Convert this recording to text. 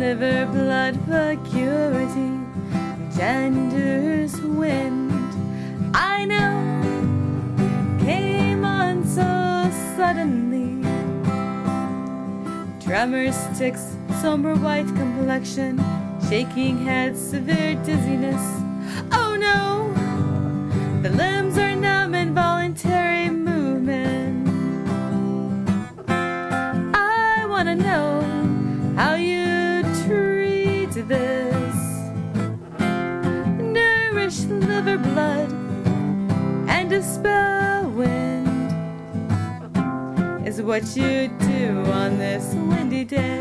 liver blood vacuity engenders wind. I know came on so suddenly. Tremors, tics, somber white complexion, shaking head, severe dizziness. Oh no, the limbs are numb, involuntary movement. I wanna know treat this. Nourish liver blood and dispel wind is what you do on this windy day.